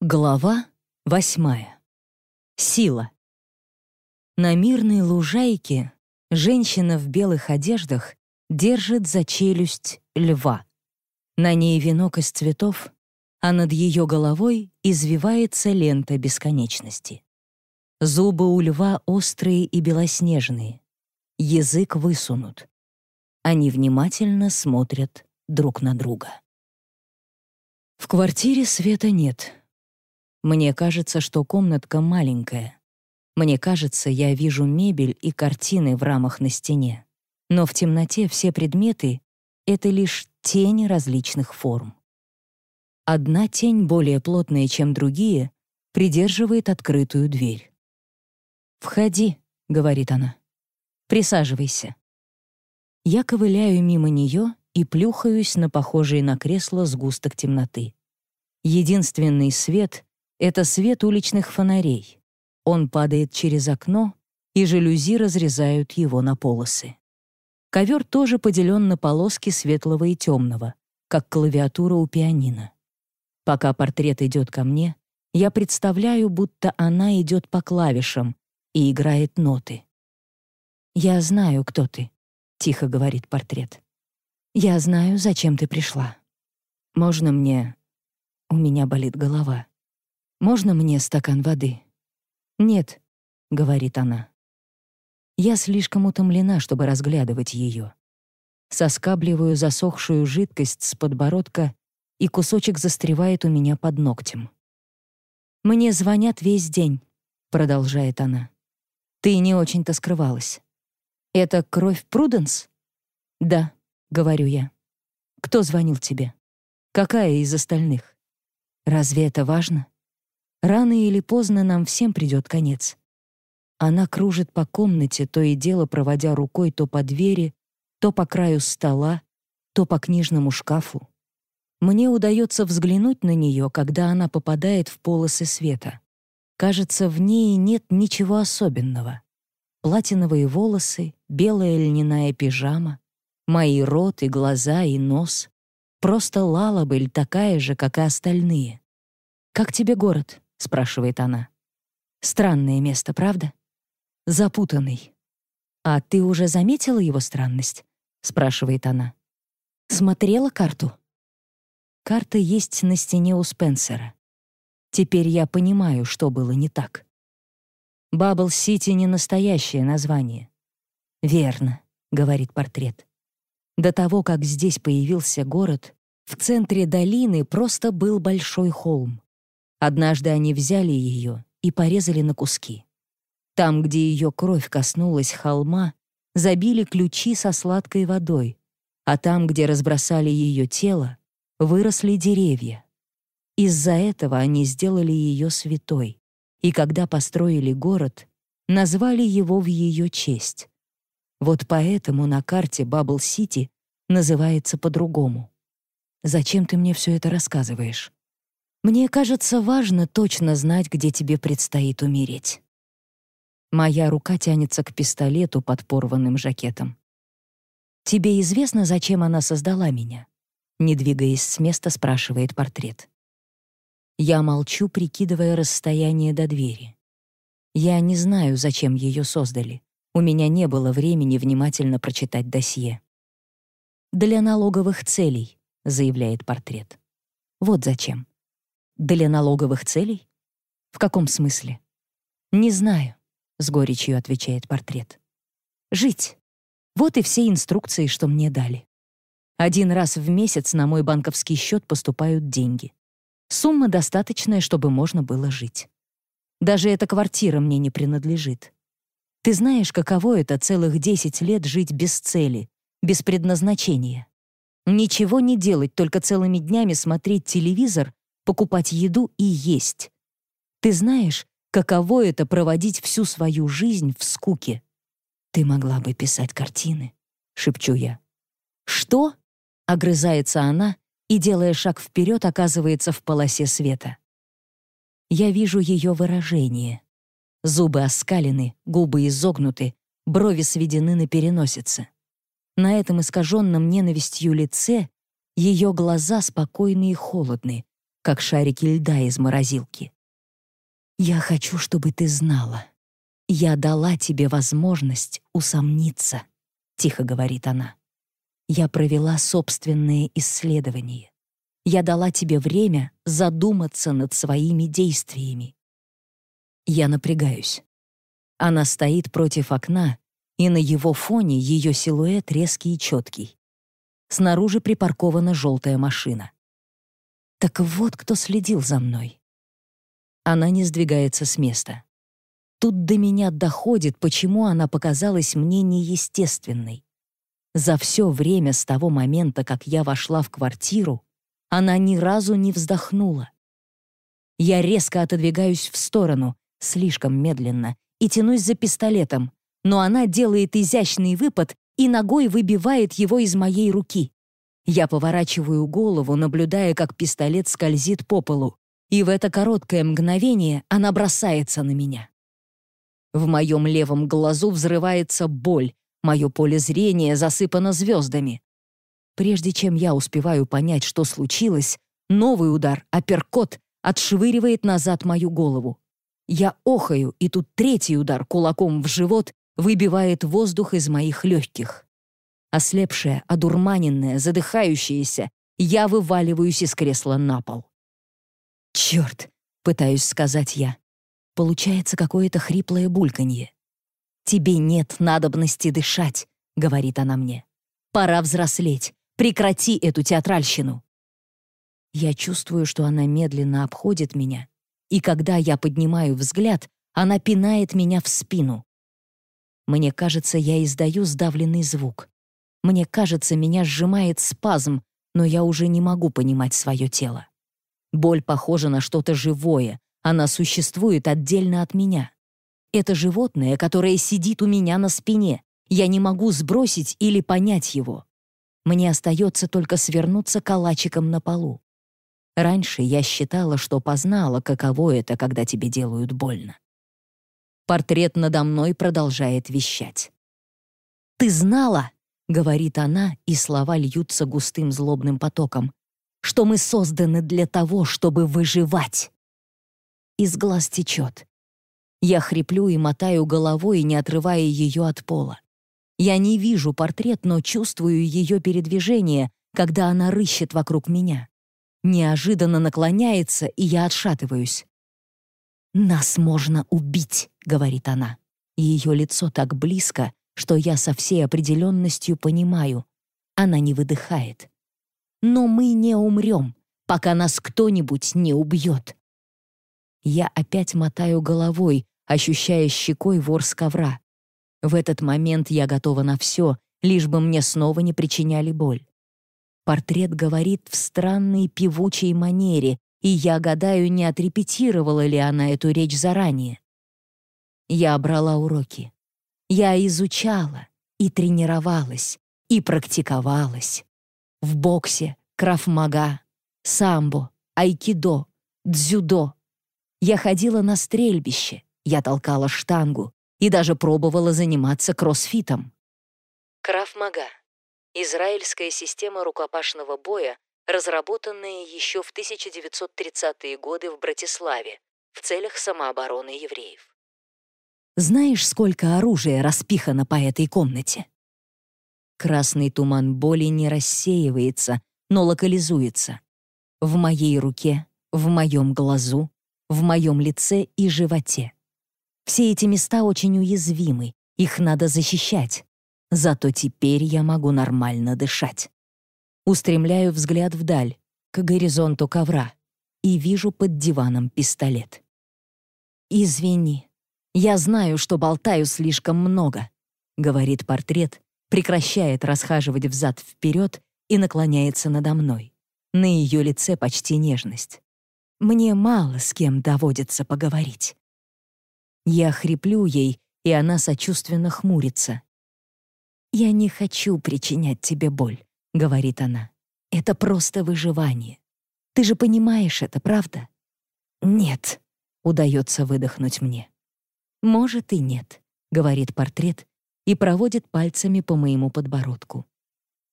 Глава восьмая. Сила. На мирной лужайке женщина в белых одеждах держит за челюсть льва. На ней венок из цветов, а над ее головой извивается лента бесконечности. Зубы у льва острые и белоснежные, язык высунут. Они внимательно смотрят друг на друга. В квартире света нет — мне кажется, что комнатка маленькая. Мне кажется, я вижу мебель и картины в рамах на стене. Но в темноте все предметы — это лишь тени различных форм. Одна тень, более плотная, чем другие, придерживает открытую дверь. «Входи», — говорит она. «Присаживайся». Я ковыляю мимо нее и плюхаюсь на похожий на кресло сгусток темноты. Единственный свет это свет уличных фонарей. Он падает через окно, и жалюзи разрезают его на полосы. Ковер тоже поделен на полоски светлого и темного, как клавиатура у пианино. Пока портрет идет ко мне, я представляю, будто она идет по клавишам и играет ноты. «Я знаю, кто ты», — тихо говорит портрет. «Я знаю, зачем ты пришла. Можно мне... У меня болит голова. «Можно мне стакан воды?» «Нет», — говорит она. Я слишком утомлена, чтобы разглядывать ее. Соскабливаю засохшую жидкость с подбородка, и кусочек застревает у меня под ногтем. «Мне звонят весь день», — продолжает она. «Ты не очень-то скрывалась. Это кровь Пруденс?» «Да», — говорю я. «Кто звонил тебе? Какая из остальных? Разве это важно?» Рано или поздно нам всем придет конец. Она кружит по комнате, то и дело проводя рукой то по двери, то по краю стола, то по книжному шкафу. Мне удается взглянуть на нее, когда она попадает в полосы света. Кажется, в ней нет ничего особенного. Платиновые волосы, белая льняная пижама, мои рот и глаза и нос. Просто Лалабель такая же, как и остальные. «Как тебе город?» — спрашивает она. «Странное место, правда? Запутанный. А ты уже заметила его странность?» — спрашивает она. «Смотрела карту?» Карта есть на стене у Спенсера. Теперь я понимаю, что было не так. Бабл-Сити — не настоящее название. «Верно», — говорит портрет. До того, как здесь появился город, в центре долины просто был большой холм. Однажды они взяли ее и порезали на куски. Там, где ее кровь коснулась холма, забили ключи со сладкой водой, а там, где разбросали ее тело, выросли деревья. Из-за этого они сделали ее святой, и когда построили город, назвали его в ее честь. Вот поэтому на карте Бабл-Сити называется по-другому. Зачем ты мне все это рассказываешь? Мне кажется, важно точно знать, где тебе предстоит умереть. Моя рука тянется к пистолету под порванным жакетом. «Тебе известно, зачем она создала меня?» Не двигаясь с места, спрашивает портрет. Я молчу, прикидывая расстояние до двери. Я не знаю, зачем ее создали. У меня не было времени внимательно прочитать досье. «Для налоговых целей», — заявляет портрет. Вот зачем. Для налоговых целей? В каком смысле? Не знаю, с горечью отвечает портрет. Жить. Вот и все инструкции, что мне дали. Один раз в месяц на мой банковский счет поступают деньги. Сумма достаточная, чтобы можно было жить. Даже эта квартира мне не принадлежит. Ты знаешь, каково это целых 10 лет жить без цели, без предназначения? Ничего не делать, только целыми днями смотреть телевизор покупать еду и есть. Ты знаешь, каково это проводить всю свою жизнь в скуке? Ты могла бы писать картины, шепчу я. Что? Огрызается она и, делая шаг вперед, оказывается в полосе света. Я вижу ее выражение. Зубы оскалены, губы изогнуты, брови сведены на переносице. На этом искаженном ненавистью лице ее глаза спокойны и холодны, как шарики льда из морозилки. «Я хочу, чтобы ты знала. Я дала тебе возможность усомниться», — тихо говорит она. «Я провела собственные исследования. Я дала тебе время задуматься над своими действиями. Я напрягаюсь. Она стоит против окна, и на его фоне ее силуэт резкий и четкий. Снаружи припаркована желтая машина. Так вот кто следил за мной. Она не сдвигается с места. Тут до меня доходит, почему она показалась мне неестественной. За все время с того момента, как я вошла в квартиру, она ни разу не вздохнула. Я резко отодвигаюсь в сторону, слишком медленно, и тянусь за пистолетом, но она делает изящный выпад и ногой выбивает его из моей руки. Я поворачиваю голову, наблюдая, как пистолет скользит по полу, и в это короткое мгновение она бросается на меня. В моем левом глазу взрывается боль, мое поле зрения засыпано звездами. Прежде чем я успеваю понять, что случилось, новый удар, апперкот, отшвыривает назад мою голову. Я охаю, и тут третий удар кулаком в живот выбивает воздух из моих легких. Ослепшая, одурманенная, задыхающаяся, я вываливаюсь из кресла на пол. «Черт!» — пытаюсь сказать я. Получается какое-то хриплое бульканье. «Тебе нет надобности дышать», — говорит она мне. «Пора взрослеть. Прекрати эту театральщину!» Я чувствую, что она медленно обходит меня, и когда я поднимаю взгляд, она пинает меня в спину. Мне кажется, я издаю сдавленный звук. Мне кажется, меня сжимает спазм, но я уже не могу понимать свое тело. Боль похожа на что-то живое, она существует отдельно от меня. Это животное, которое сидит у меня на спине. Я не могу сбросить или понять его. Мне остается только свернуться калачиком на полу. Раньше я считала, что познала, каково это, когда тебе делают больно. Портрет надо мной продолжает вещать. «Ты знала?» — говорит она, и слова льются густым злобным потоком, «что мы созданы для того, чтобы выживать». Из глаз течет. Я хриплю и мотаю головой, не отрывая ее от пола. Я не вижу портрет, но чувствую ее передвижение, когда она рыщет вокруг меня. Неожиданно наклоняется, и я отшатываюсь. «Нас можно убить», — говорит она. Ее лицо так близко, что я со всей определенностью понимаю. Она не выдыхает. «Но мы не умрем, пока нас кто-нибудь не убьет». Я опять мотаю головой, ощущая щекой ворс ковра. В этот момент я готова на все, лишь бы мне снова не причиняли боль. Портрет говорит в странной певучей манере, и я гадаю, не отрепетировала ли она эту речь заранее. Я брала уроки. Я изучала и тренировалась, и практиковалась. В боксе, крафмага, самбо, айкидо, дзюдо. Я ходила на стрельбище, я толкала штангу, и даже пробовала заниматься кроссфитом. Краф-мага — израильская система рукопашного боя, разработанная еще в 1930-е годы в Братиславе в целях самообороны евреев. Знаешь, сколько оружия распихано по этой комнате? Красный туман боли не рассеивается, но локализуется. В моей руке, в моем глазу, в моем лице и животе. Все эти места очень уязвимы, их надо защищать. Зато теперь я могу нормально дышать. Устремляю взгляд вдаль, к горизонту ковра, и вижу под диваном пистолет. «Извини, я знаю, что болтаю слишком много», — говорит портрет, прекращает расхаживать взад-вперед и наклоняется надо мной. На ее лице почти нежность. «Мне мало с кем доводится поговорить». Я хриплю ей, и она сочувственно хмурится. «Я не хочу причинять тебе боль», — говорит она. «Это просто выживание. Ты же понимаешь это, правда?» «Нет», — удается выдохнуть мне. «Может и нет», — говорит портрет и проводит пальцами по моему подбородку.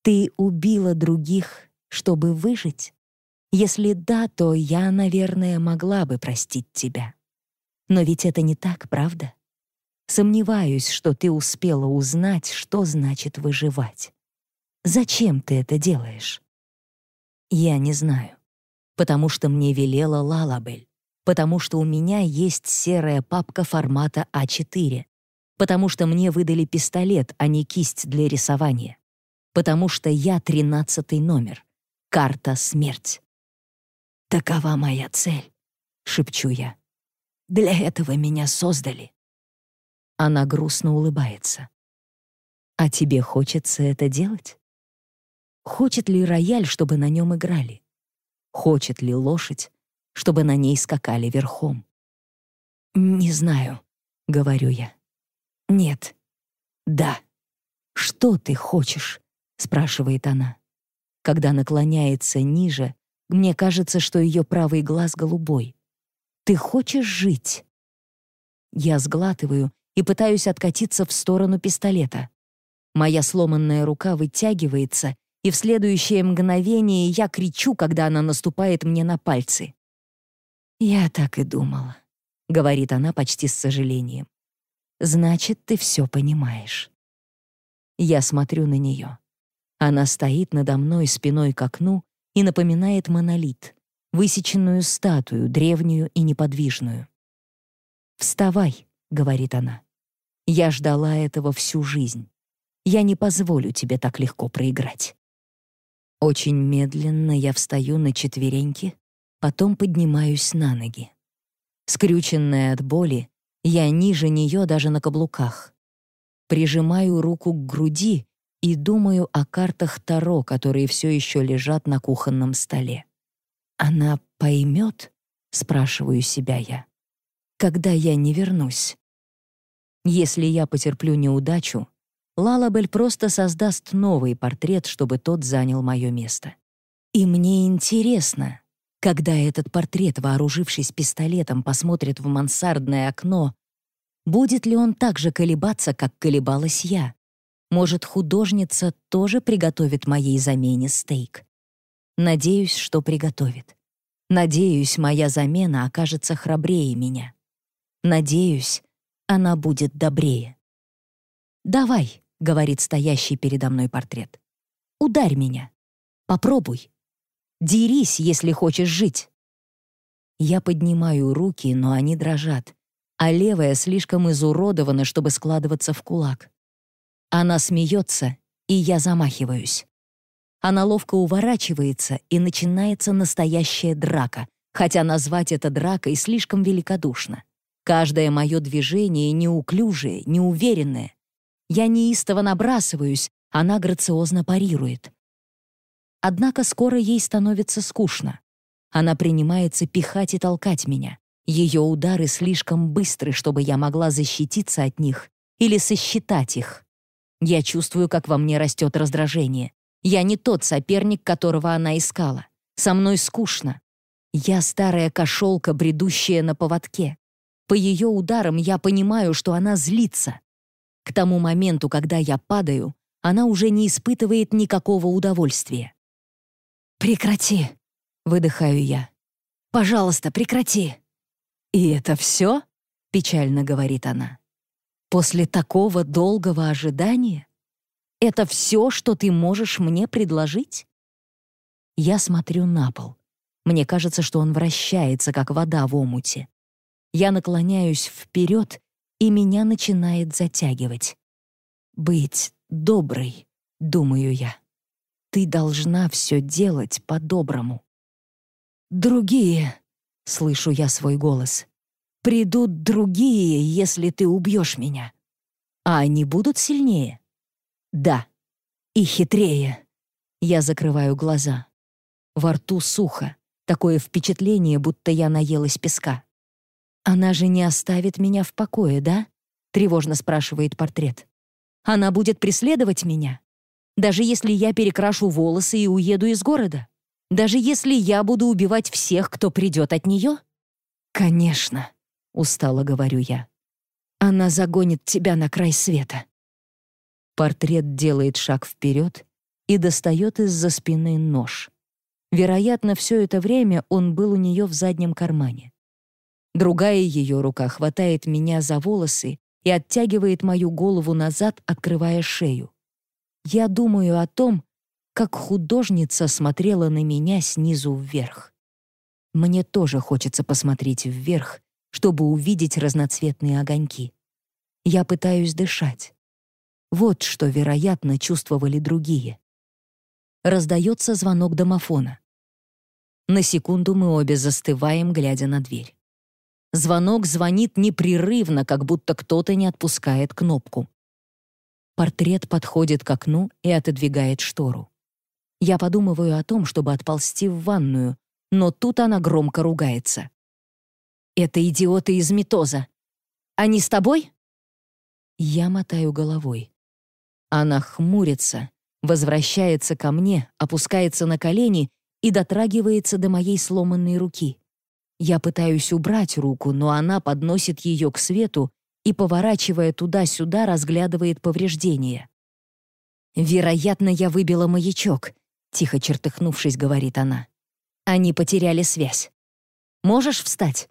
«Ты убила других, чтобы выжить? Если да, то я, наверное, могла бы простить тебя. Но ведь это не так, правда? Сомневаюсь, что ты успела узнать, что значит выживать. Зачем ты это делаешь? Я не знаю. Потому что мне велела Лалабель. Потому что у меня есть серая папка формата А4. Потому что мне выдали пистолет, а не кисть для рисования. Потому что я тринадцатый номер. Карта смерть. Такова моя цель, шепчу я. Для этого меня создали. Она грустно улыбается. А тебе хочется это делать? Хочет ли рояль, чтобы на нем играли? Хочет ли лошадь, чтобы на ней скакали верхом? «Не знаю», — говорю я. «Нет». «Да». «Что ты хочешь?» — спрашивает она. Когда наклоняется ниже, мне кажется, что ее правый глаз голубой. «Ты хочешь жить?» Я сглатываю и пытаюсь откатиться в сторону пистолета. Моя сломанная рука вытягивается и в следующее мгновение я кричу, когда она наступает мне на пальцы. «Я так и думала», — говорит она почти с сожалением. «Значит, ты все понимаешь». Я смотрю на нее. Она стоит надо мной спиной к окну и напоминает монолит, высеченную статую, древнюю и неподвижную. «Вставай», — говорит она. «Я ждала этого всю жизнь. Я не позволю тебе так легко проиграть». Очень медленно я встаю на четвереньки, потом поднимаюсь на ноги. Скрюченная от боли, я ниже нее даже на каблуках. Прижимаю руку к груди и думаю о картах Таро, которые все еще лежат на кухонном столе. «Она поймет?» — спрашиваю себя я. «Когда я не вернусь?» Если я потерплю неудачу, Лалабель просто создаст новый портрет, чтобы тот занял мое место. И мне интересно, когда этот портрет, вооружившись пистолетом, посмотрит в мансардное окно, будет ли он так же колебаться, как колебалась я? Может, художница тоже приготовит моей замене стейк? Надеюсь, что приготовит. Надеюсь, моя замена окажется храбрее меня. Надеюсь, она будет добрее. «Давай», — говорит стоящий передо мной портрет. «Ударь меня. Попробуй. Дерись, если хочешь жить». Я поднимаю руки, но они дрожат, а левая слишком изуродована, чтобы складываться в кулак. Она смеется, и я замахиваюсь. Она ловко уворачивается, и начинается настоящая драка, хотя назвать это дракой слишком великодушно. Каждое мое движение неуклюжее, неуверенное, я неистово набрасываюсь, она грациозно парирует. Однако скоро ей становится скучно. Она принимается пихать и толкать меня. Ее удары слишком быстры, чтобы я могла защититься от них или сосчитать их. Я чувствую, как во мне растет раздражение. Я не тот соперник, которого она искала. Со мной скучно. Я старая кошелка, бредущая на поводке. По ее ударам я понимаю, что она злится. К тому моменту, когда я падаю, она уже не испытывает никакого удовольствия. «Прекрати!» — выдыхаю я. «Пожалуйста, прекрати!» «И это все?» — печально говорит она. «После такого долгого ожидания? Это все, что ты можешь мне предложить?» Я смотрю на пол. Мне кажется, что он вращается, как вода в омуте. Я наклоняюсь вперед и меня начинает затягивать. «Быть доброй», — думаю я. «Ты должна все делать по-доброму». «Другие», — слышу я свой голос, «придут другие, если ты убьешь меня. А они будут сильнее?» «Да, и хитрее». Я закрываю глаза. Во рту сухо, такое впечатление, будто я наелась песка. «Она же не оставит меня в покое, да?» — тревожно спрашивает портрет. «Она будет преследовать меня? Даже если я перекрашу волосы и уеду из города? Даже если я буду убивать всех, кто придет от нее?» «Конечно», — устало говорю я. «Она загонит тебя на край света». Портрет делает шаг вперед и достает из-за спины нож. Вероятно, все это время он был у нее в заднем кармане. Другая ее рука хватает меня за волосы и оттягивает мою голову назад, открывая шею. Я думаю о том, как художница смотрела на меня снизу вверх. Мне тоже хочется посмотреть вверх, чтобы увидеть разноцветные огоньки. Я пытаюсь дышать. Вот что, вероятно, чувствовали другие. Раздается звонок домофона. На секунду мы обе застываем, глядя на дверь. Звонок звонит непрерывно, как будто кто-то не отпускает кнопку. Портрет подходит к окну и отодвигает штору. Я подумываю о том, чтобы отползти в ванную, но тут она громко ругается. «Это идиоты из Метоза. Они с тобой?» Я мотаю головой. Она хмурится, возвращается ко мне, опускается на колени и дотрагивается до моей сломанной руки. Я пытаюсь убрать руку, но она подносит ее к свету и, поворачивая туда-сюда, разглядывает повреждения. «Вероятно, я выбила маячок», — тихо чертыхнувшись, говорит она. «Они потеряли связь. Можешь встать?»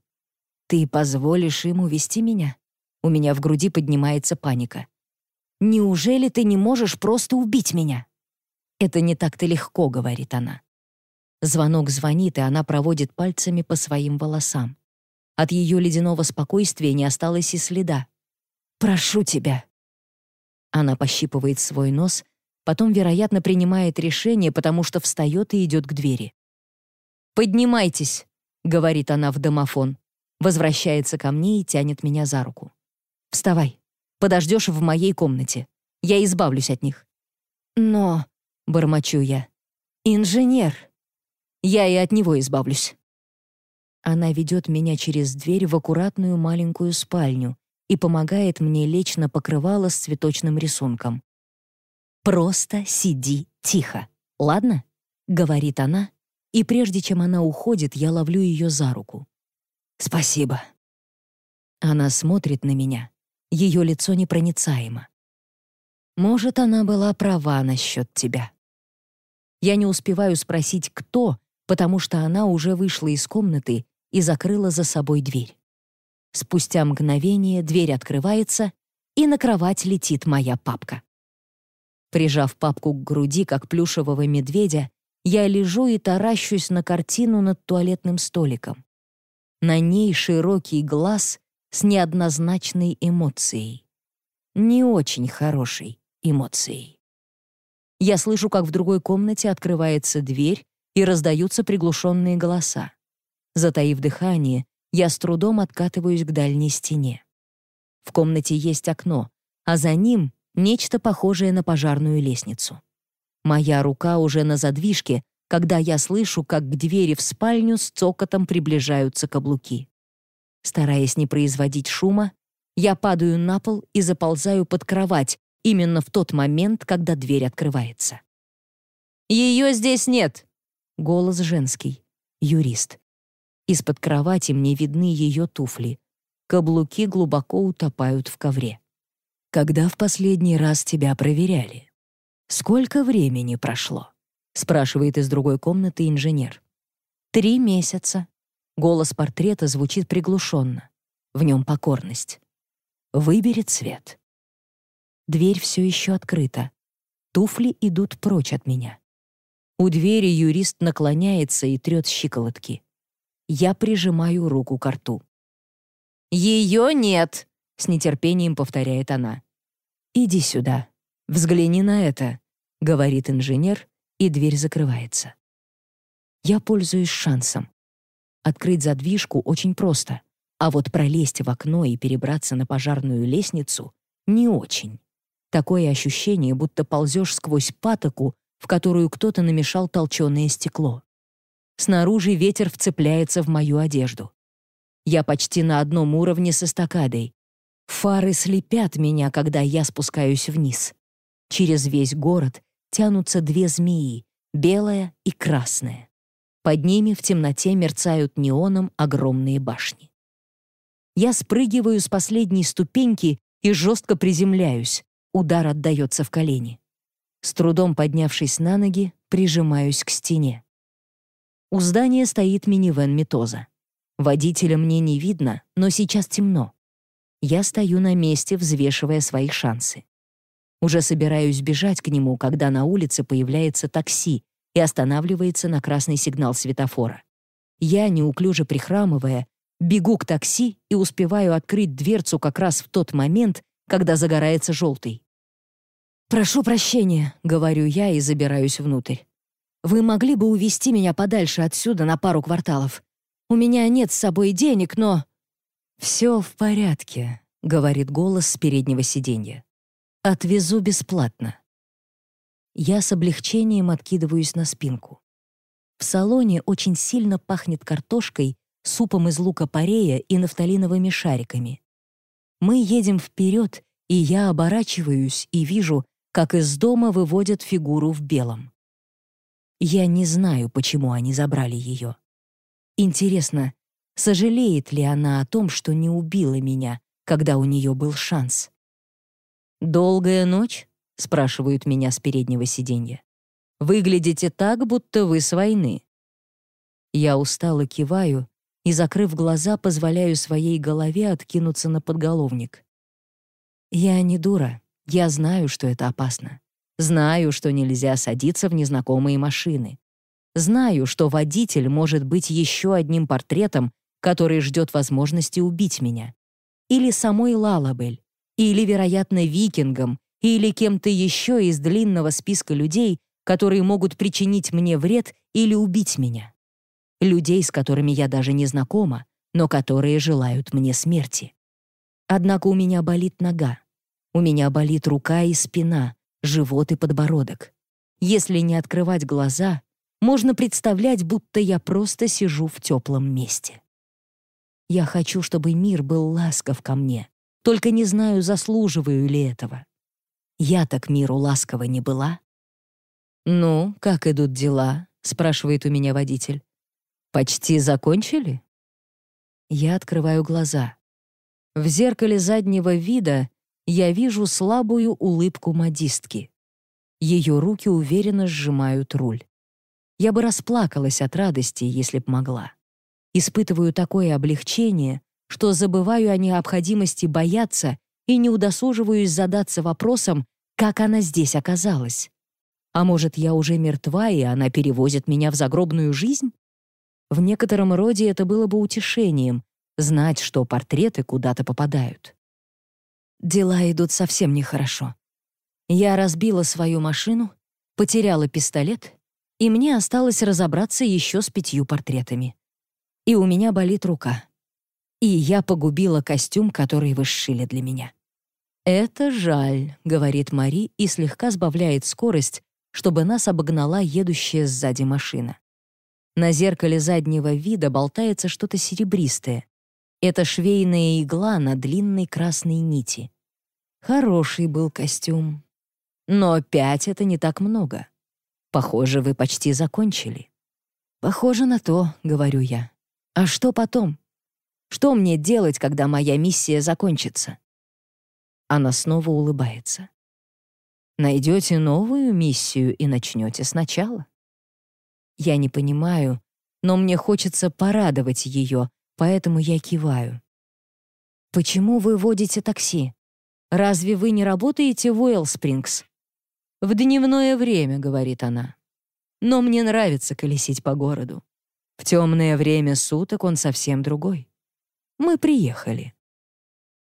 «Ты позволишь им увести меня?» У меня в груди поднимается паника. «Неужели ты не можешь просто убить меня?» «Это не так-то легко», — говорит она. Звонок звонит, и она проводит пальцами по своим волосам. От ее ледяного спокойствия не осталось и следа. «Прошу тебя». Она пощипывает свой нос, потом, вероятно, принимает решение, потому что встает и идет к двери. «Поднимайтесь», — говорит она в домофон, возвращается ко мне и тянет меня за руку. Вставай. Подождешь в моей комнате. Я избавлюсь от них». «Но...» — бормочу я. «Инженер!» «Я и от него избавлюсь». Она ведет меня через дверь в аккуратную маленькую спальню и помогает мне лечь на покрывало с цветочным рисунком. «Просто сиди тихо, ладно?» — говорит она, и прежде чем она уходит, я ловлю ее за руку. «Спасибо». Она смотрит на меня, ее лицо непроницаемо. Может, она была права насчет тебя. Я не успеваю спросить, кто, потому что она уже вышла из комнаты и закрыла за собой дверь. Спустя мгновение дверь открывается, и на кровать летит моя папка. Прижав папку к груди, как плюшевого медведя, я лежу и таращусь на картину над туалетным столиком. На ней широкий глаз с неоднозначной эмоцией. Не очень хорошей эмоцией. Я слышу, как в другой комнате открывается дверь и раздаются приглушенные голоса. Затаив дыхание, я с трудом откатываюсь к дальней стене. В комнате есть окно, а за ним нечто похожее на пожарную лестницу. Моя рука уже на задвижке, когда я слышу, как к двери в спальню с цокотом приближаются каблуки. Стараясь не производить шума, я падаю на пол и заползаю под кровать именно в тот момент, когда дверь открывается. «Ее здесь нет!» Голос женский. Юрист. Из-под кровати мне видны ее туфли. Каблуки глубоко утопают в ковре. «Когда в последний раз тебя проверяли?» «Сколько времени прошло?» — спрашивает из другой комнаты инженер. «Три месяца», Голос портрета звучит приглушенно. В нем покорность. Выбери цвет. Дверь все еще открыта. Туфли идут прочь от меня. У двери юрист наклоняется и трет щиколотки. Я прижимаю руку к рту. «Ее нет!» — с нетерпением повторяет она. «Иди сюда. Взгляни на это», — говорит инженер, и дверь закрывается. Я пользуюсь шансом. Открыть задвижку очень просто, а вот пролезть в окно и перебраться на пожарную лестницу — не очень. Такое ощущение, будто ползешь сквозь патоку, в которую кто-то намешал толченое стекло. Снаружи ветер вцепляется в мою одежду. Я почти на одном уровне со стакадой. Фары слепят меня, когда я спускаюсь вниз. Через весь город тянутся две змеи — белая и красная. Под ними в темноте мерцают неоном огромные башни. Я спрыгиваю с последней ступеньки и жестко приземляюсь. Удар отдается в колени. С трудом поднявшись на ноги, прижимаюсь к стене. У здания стоит минивэн Метоза. Водителя мне не видно, но сейчас темно. Я стою на месте, взвешивая свои шансы. Уже собираюсь бежать к нему, когда на улице появляется такси и останавливается на красный сигнал светофора. Я, неуклюже прихрамывая, бегу к такси и успеваю открыть дверцу как раз в тот момент, когда загорается желтый. «Прошу прощения», — говорю я и забираюсь внутрь. «Вы могли бы увезти меня подальше отсюда на пару кварталов? У меня нет с собой денег, но...» «Все в порядке», — говорит голос с переднего сиденья. «Отвезу бесплатно». Я с облегчением откидываюсь на спинку. В салоне очень сильно пахнет картошкой, супом из лука-порея и нафталиновыми шариками. Мы едем вперед, и я оборачиваюсь и вижу, как из дома выводят фигуру в белом. Я не знаю, почему они забрали ее. Интересно, сожалеет ли она о том, что не убила меня, когда у нее был шанс? «Долгая ночь?» — спрашивают меня с переднего сиденья. «Выглядите так, будто вы с войны». Я устало киваю и, закрыв глаза, позволяю своей голове откинуться на подголовник. Я не дура. Я знаю, что это опасно. Знаю, что нельзя садиться в незнакомые машины. Знаю, что водитель может быть еще одним портретом, который ждет возможности убить меня. Или самой Лалабель, или, вероятно, викингом, или кем-то еще из длинного списка людей, которые могут причинить мне вред или убить меня людей, с которыми я даже не знакома, но которые желают мне смерти. Однако у меня болит нога, у меня болит рука и спина, живот и подбородок. Если не открывать глаза, можно представлять, будто я просто сижу в теплом месте. Я хочу, чтобы мир был ласков ко мне, только не знаю, заслуживаю ли этого. Я так миру ласково не была. «Ну, как идут дела?» — спрашивает у меня водитель. «Почти закончили?» Я открываю глаза. В зеркале заднего вида я вижу слабую улыбку модистки. Ее руки уверенно сжимают руль. Я бы расплакалась от радости, если б могла. Испытываю такое облегчение, что забываю о необходимости бояться и не удосуживаюсь задаться вопросом, как она здесь оказалась. А может, я уже мертва, и она перевозит меня в загробную жизнь? В некотором роде это было бы утешением — знать, что портреты куда-то попадают. Дела идут совсем нехорошо. Я разбила свою машину, потеряла пистолет, и мне осталось разобраться еще с пятью портретами. И у меня болит рука. И я погубила костюм, который вы сшили для меня. «Это жаль», — говорит Мари и слегка сбавляет скорость, чтобы нас обогнала едущая сзади машина. На зеркале заднего вида болтается что-то серебристое. Это швейная игла на длинной красной нити. Хороший был костюм. Но пять — это не так много. Похоже, вы почти закончили. Похоже на то, — говорю я. А что потом? Что мне делать, когда моя миссия закончится? Она снова улыбается. Найдете новую миссию и начнете сначала. Я не понимаю, но мне хочется порадовать ее, поэтому я киваю. «Почему вы водите такси? Разве вы не работаете в Уэллспрингс?» «В дневное время», — говорит она. «Но мне нравится колесить по городу. В темное время суток он совсем другой. Мы приехали».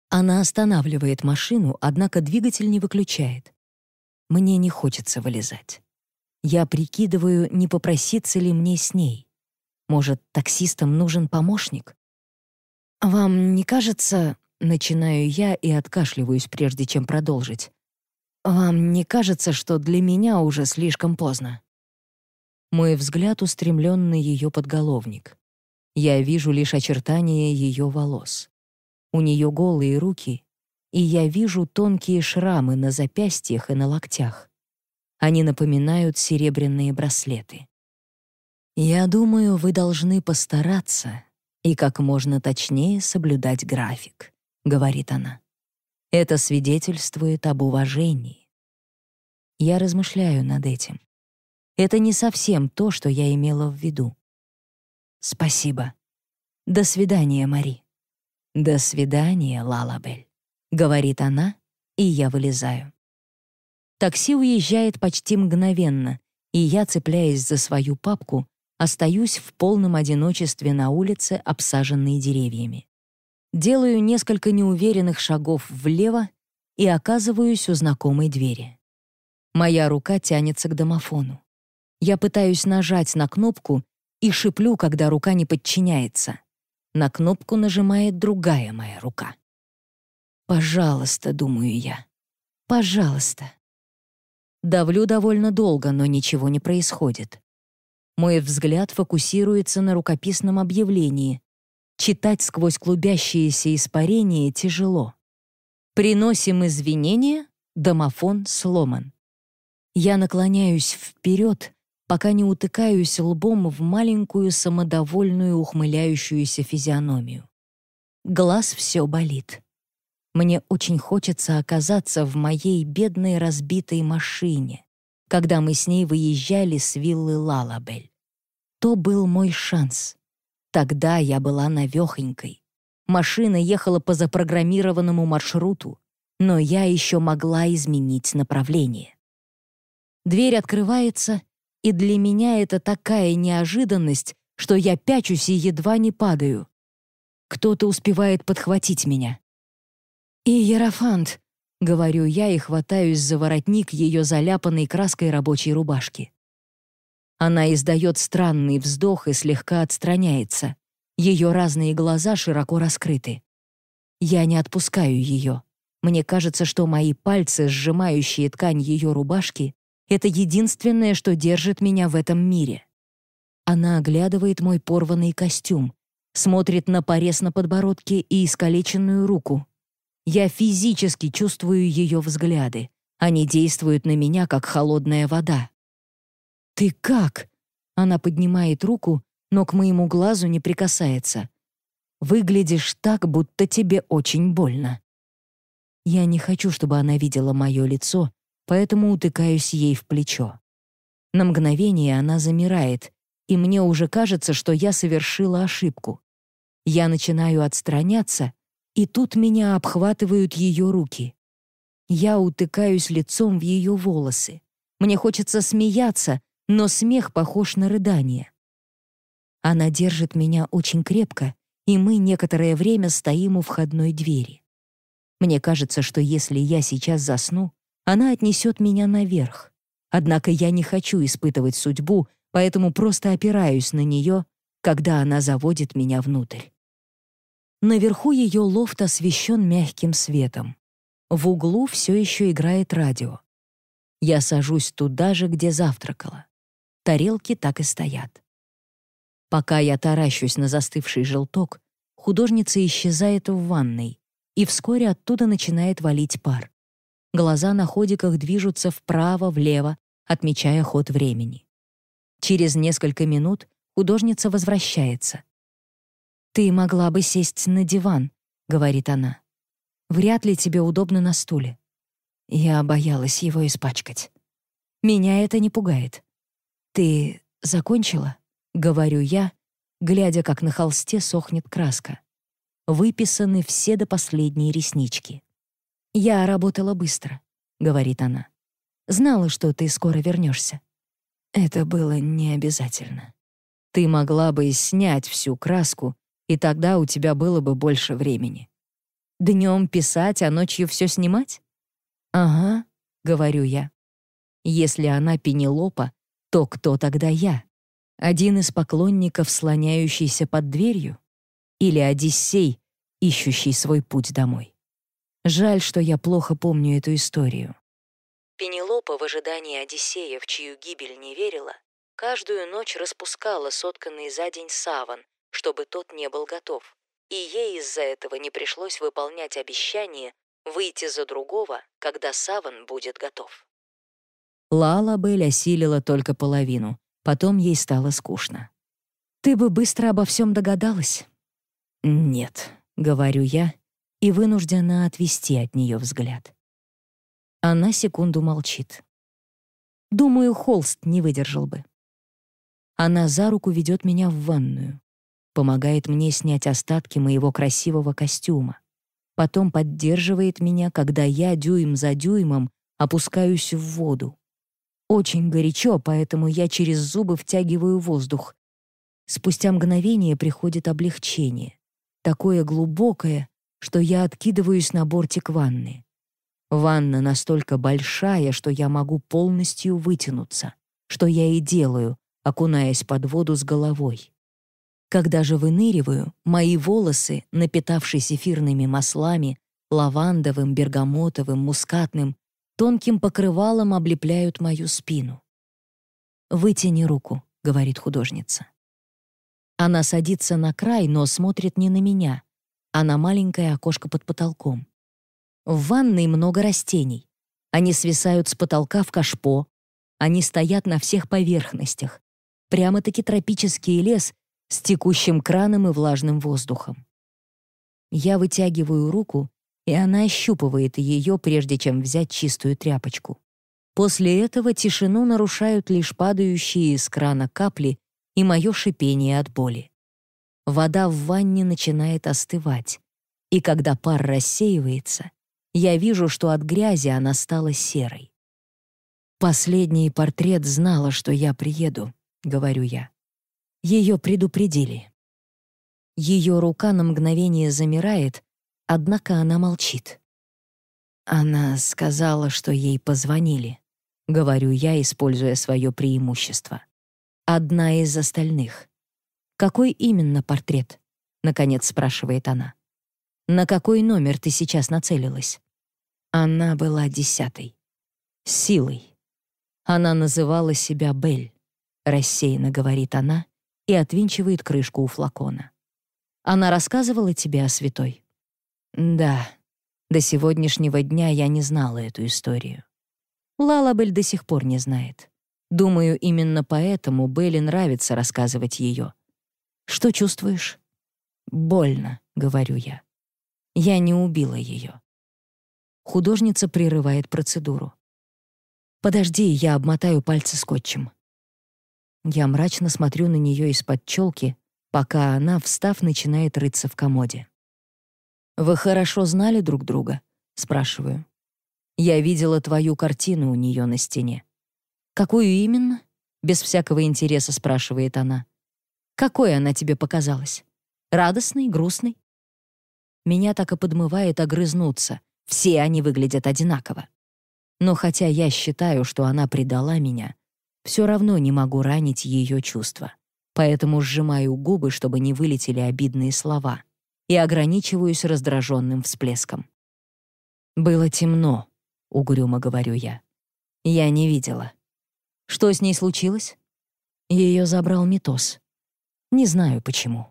Она останавливает машину, однако двигатель не выключает. Мне не хочется вылезать. Я прикидываю, не попроситься ли мне с ней. Может, таксистам нужен помощник? «Вам не кажется...» — начинаю я и откашливаюсь, прежде чем продолжить. «Вам не кажется, что для меня уже слишком поздно?» Мой взгляд устремлен на ее подголовник. Я вижу лишь очертания ее волос. У нее голые руки, и я вижу тонкие шрамы на запястьях и на локтях. Они напоминают серебряные браслеты. Я думаю, вы должны постараться и как можно точнее соблюдать график, говорит она. Это свидетельствует об уважении. Я размышляю над этим. Это не совсем то, что я имела в виду. «Спасибо. До свидания, Мари». «До свидания, Лалабель», — говорит она, и я вылезаю. Такси уезжает почти мгновенно, и я, цепляясь за свою папку, остаюсь в полном одиночестве на улице, обсаженной деревьями. Делаю несколько неуверенных шагов влево и оказываюсь у знакомой двери. Моя рука тянется к домофону. Я пытаюсь нажать на кнопку и шиплю, когда рука не подчиняется. На кнопку нажимает другая моя рука. «Пожалуйста», — думаю я. «Пожалуйста». Давлю довольно долго, но ничего не происходит. Мой взгляд фокусируется на рукописном объявлении. Читать сквозь клубящиеся испарения тяжело. Приносим извинения, домофон сломан. Я наклоняюсь вперед, пока не утыкаюсь лбом в маленькую самодовольную ухмыляющуюся физиономию. Глаз все болит. Мне очень хочется оказаться в моей бедной разбитой машине, когда мы с ней выезжали с виллы Лалабель. То был мой шанс. Тогда я была навехонькой. Машина ехала по запрограммированному маршруту, но я еще могла изменить направление. Дверь открывается, и для меня это такая неожиданность, что я пячусь и едва не падаю. Кто-то успевает подхватить меня. «И Ерофант», — говорю я и хватаюсь за воротник ее заляпанной краской рабочей рубашки. Она издает странный вздох и слегка отстраняется. Ее разные глаза широко раскрыты. Я не отпускаю ее. Мне кажется, что мои пальцы, сжимающие ткань ее рубашки, это единственное, что держит меня в этом мире. Она оглядывает мой порванный костюм, смотрит на порез на подбородке и искалеченную руку. Я физически чувствую ее взгляды. Они действуют на меня, как холодная вода. «Ты как?» Она поднимает руку, но к моему глазу не прикасается. «Выглядишь так, будто тебе очень больно». Я не хочу, чтобы она видела мое лицо, поэтому утыкаюсь ей в плечо. На мгновение она замирает, и мне уже кажется, что я совершила ошибку. Я начинаю отстраняться, и тут меня обхватывают ее руки. Я утыкаюсь лицом в ее волосы. Мне хочется смеяться, но смех похож на рыдание. Она держит меня очень крепко, и мы некоторое время стоим у входной двери. Мне кажется, что если я сейчас засну, она отнесет меня наверх. Однако я не хочу испытывать судьбу, поэтому просто опираюсь на нее, когда она заводит меня внутрь. Наверху ее лофт освещен мягким светом. В углу все еще играет радио. Я сажусь туда же, где завтракала. Тарелки так и стоят. Пока я таращусь на застывший желток, художница исчезает в ванной, и вскоре оттуда начинает валить пар. Глаза на ходиках движутся вправо-влево, отмечая ход времени. Через несколько минут художница возвращается. «Ты могла бы сесть на диван», — говорит она. «Вряд ли тебе удобно на стуле». Я боялась его испачкать. Меня это не пугает. «Ты закончила?» — говорю я, глядя, как на холсте сохнет краска. Выписаны все до последней реснички. «Я работала быстро», — говорит она. «Знала, что ты скоро вернешься. Это было не обязательно. Ты могла бы снять всю краску и тогда у тебя было бы больше времени. Днем писать, а ночью все снимать? Ага, говорю я. Если она Пенелопа, то кто тогда я? Один из поклонников, слоняющийся под дверью? Или Одиссей, ищущий свой путь домой? Жаль, что я плохо помню эту историю. Пенелопа в ожидании Одиссея, в чью гибель не верила, каждую ночь распускала сотканный за день саван, чтобы тот не был готов, и ей из-за этого не пришлось выполнять обещание выйти за другого, когда саван будет готов. Лала Белль осилила только половину, потом ей стало скучно. «Ты бы быстро обо всем догадалась?» «Нет», — говорю я, и вынуждена отвести от нее взгляд. Она секунду молчит. Думаю, холст не выдержал бы. Она за руку ведет меня в ванную. Помогает мне снять остатки моего красивого костюма. Потом поддерживает меня, когда я дюйм за дюймом опускаюсь в воду. Очень горячо, поэтому я через зубы втягиваю воздух. Спустя мгновение приходит облегчение. Такое глубокое, что я откидываюсь на бортик ванны. Ванна настолько большая, что я могу полностью вытянуться, что я и делаю, окунаясь под воду с головой. Когда же выныриваю, мои волосы, напитавшись эфирными маслами, лавандовым, бергамотовым, мускатным, тонким покрывалом облепляют мою спину. «Вытяни руку», — говорит художница. Она садится на край, но смотрит не на меня, а на маленькое окошко под потолком. В ванной много растений. Они свисают с потолка в кашпо. Они стоят на всех поверхностях. Прямо-таки тропический лес с текущим краном и влажным воздухом. Я вытягиваю руку, и она ощупывает ее, прежде чем взять чистую тряпочку. После этого тишину нарушают лишь падающие из крана капли и мое шипение от боли. Вода в ванне начинает остывать, и когда пар рассеивается, я вижу, что от грязи она стала серой. «Последний портрет знала, что я приеду», — говорю я. Ее предупредили. Ее рука на мгновение замирает, однако она молчит. Она сказала, что ей позвонили. Говорю я, используя свое преимущество. Одна из остальных. «Какой именно портрет?» — наконец спрашивает она. «На какой номер ты сейчас нацелилась?» Она была десятой. Силой. Она называла себя Бель. Рассеянно говорит она, и отвинчивает крышку у флакона. «Она рассказывала тебе о святой?» «Да. До сегодняшнего дня я не знала эту историю. Лалабель до сих пор не знает. Думаю, именно поэтому Белли нравится рассказывать ее. Что чувствуешь?» «Больно», — говорю я. «Я не убила ее». Художница прерывает процедуру. «Подожди, я обмотаю пальцы скотчем». Я мрачно смотрю на нее из-под челки, пока она, встав, начинает рыться в комоде. «Вы хорошо знали друг друга?» — спрашиваю. «Я видела твою картину у нее на стене». «Какую именно?» — без всякого интереса спрашивает она. «Какой она тебе показалась? Радостной, грустной?» Меня так и подмывает огрызнуться. Все они выглядят одинаково. Но хотя я считаю, что она предала меня, все равно не могу ранить ее чувства. Поэтому сжимаю губы, чтобы не вылетели обидные слова, и ограничиваюсь раздраженным всплеском. «Было темно», — угрюмо говорю я. «Я не видела». «Что с ней случилось?» Ее забрал Митос. Не знаю, почему.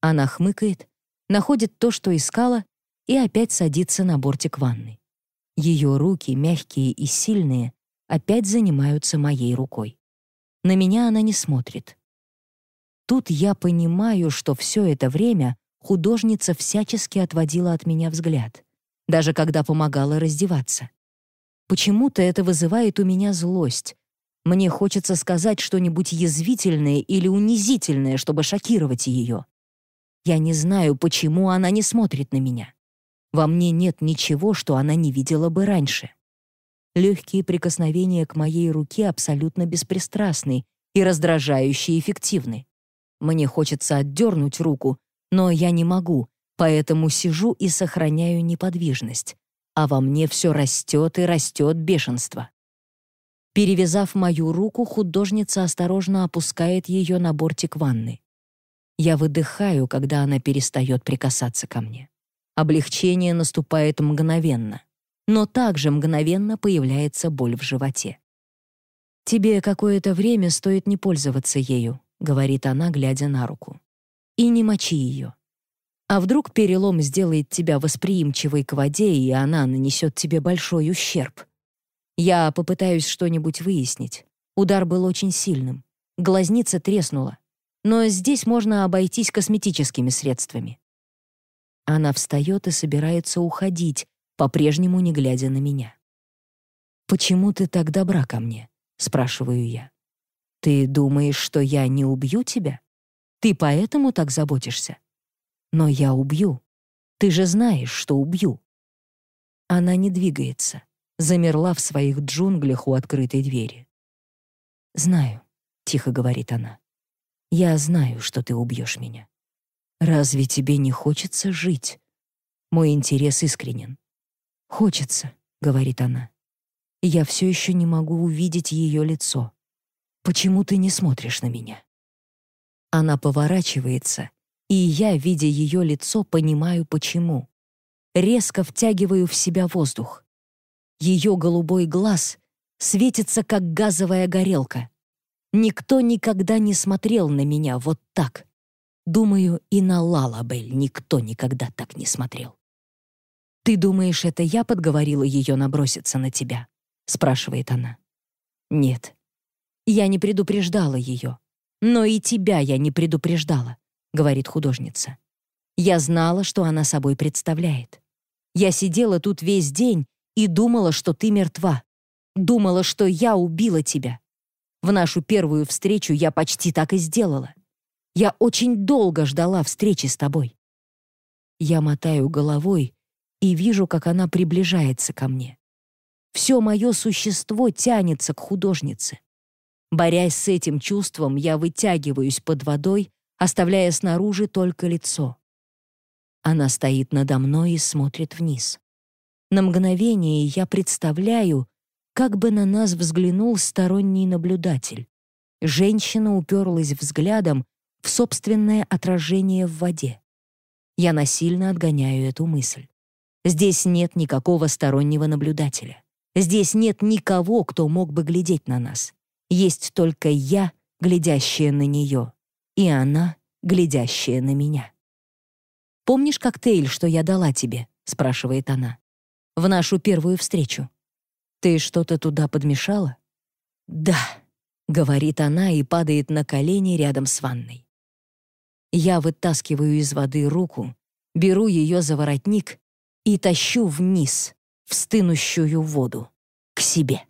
Она хмыкает, находит то, что искала, и опять садится на бортик ванны. Ее руки, мягкие и сильные, опять занимаются моей рукой. На меня она не смотрит. Тут я понимаю, что все это время художница всячески отводила от меня взгляд, даже когда помогала раздеваться. Почему-то это вызывает у меня злость. Мне хочется сказать что-нибудь язвительное или унизительное, чтобы шокировать ее. Я не знаю, почему она не смотрит на меня. Во мне нет ничего, что она не видела бы раньше. Легкие прикосновения к моей руке абсолютно беспристрастны и раздражающе эффективны. Мне хочется отдернуть руку, но я не могу, поэтому сижу и сохраняю неподвижность. А во мне все растет и растет бешенство. Перевязав мою руку, художница осторожно опускает ее на бортик ванны. Я выдыхаю, когда она перестает прикасаться ко мне. Облегчение наступает мгновенно но также мгновенно появляется боль в животе. «Тебе какое-то время стоит не пользоваться ею», — говорит она, глядя на руку. «И не мочи ее. А вдруг перелом сделает тебя восприимчивой к воде, и она нанесет тебе большой ущерб? Я попытаюсь что-нибудь выяснить. Удар был очень сильным. Глазница треснула. Но здесь можно обойтись косметическими средствами». Она встает и собирается уходить, по-прежнему не глядя на меня. «Почему ты так добра ко мне?» — спрашиваю я. «Ты думаешь, что я не убью тебя? Ты поэтому так заботишься? Но я убью. Ты же знаешь, что убью. Она не двигается, замерла в своих джунглях у открытой двери. «Знаю», — тихо говорит она. «Я знаю, что ты убьешь меня. Разве тебе не хочется жить? Мой интерес искренен». «Хочется», — говорит она. Я все еще не могу увидеть ее лицо. «Почему ты не смотришь на меня?» Она поворачивается, и я, видя ее лицо, понимаю, почему. Резко втягиваю в себя воздух. Ее голубой глаз светится, как газовая горелка. Никто никогда не смотрел на меня вот так. Думаю, и на Лалабель никто никогда так не смотрел. «Ты думаешь, это я подговорила ее наброситься на тебя?» — спрашивает она. «Нет. Я не предупреждала ее. Но и тебя я не предупреждала», — говорит художница. «Я знала, что она собой представляет. Я сидела тут весь день и думала, что ты мертва. Думала, что я убила тебя. В нашу первую встречу я почти так и сделала. Я очень долго ждала встречи с тобой. Я мотаю головой и вижу, как она приближается ко мне. Все мое существо тянется к художнице. Борясь с этим чувством, я вытягиваюсь под водой, оставляя снаружи только лицо. Она стоит надо мной и смотрит вниз. На мгновение я представляю, как бы на нас взглянул сторонний наблюдатель. Женщина уперлась взглядом в собственное отражение в воде. Я насильно отгоняю эту мысль. Здесь нет никакого стороннего наблюдателя. Здесь нет никого, кто мог бы глядеть на нас. Есть только я, глядящая на нее, и она, глядящая на меня. «Помнишь коктейль, что я дала тебе?» — спрашивает она. «В нашу первую встречу. «Ты что-то туда подмешала?» «Да», — говорит она и падает на колени рядом с ванной. Я вытаскиваю из воды руку, беру ее за воротник и тащу вниз, в стынущую воду, к себе.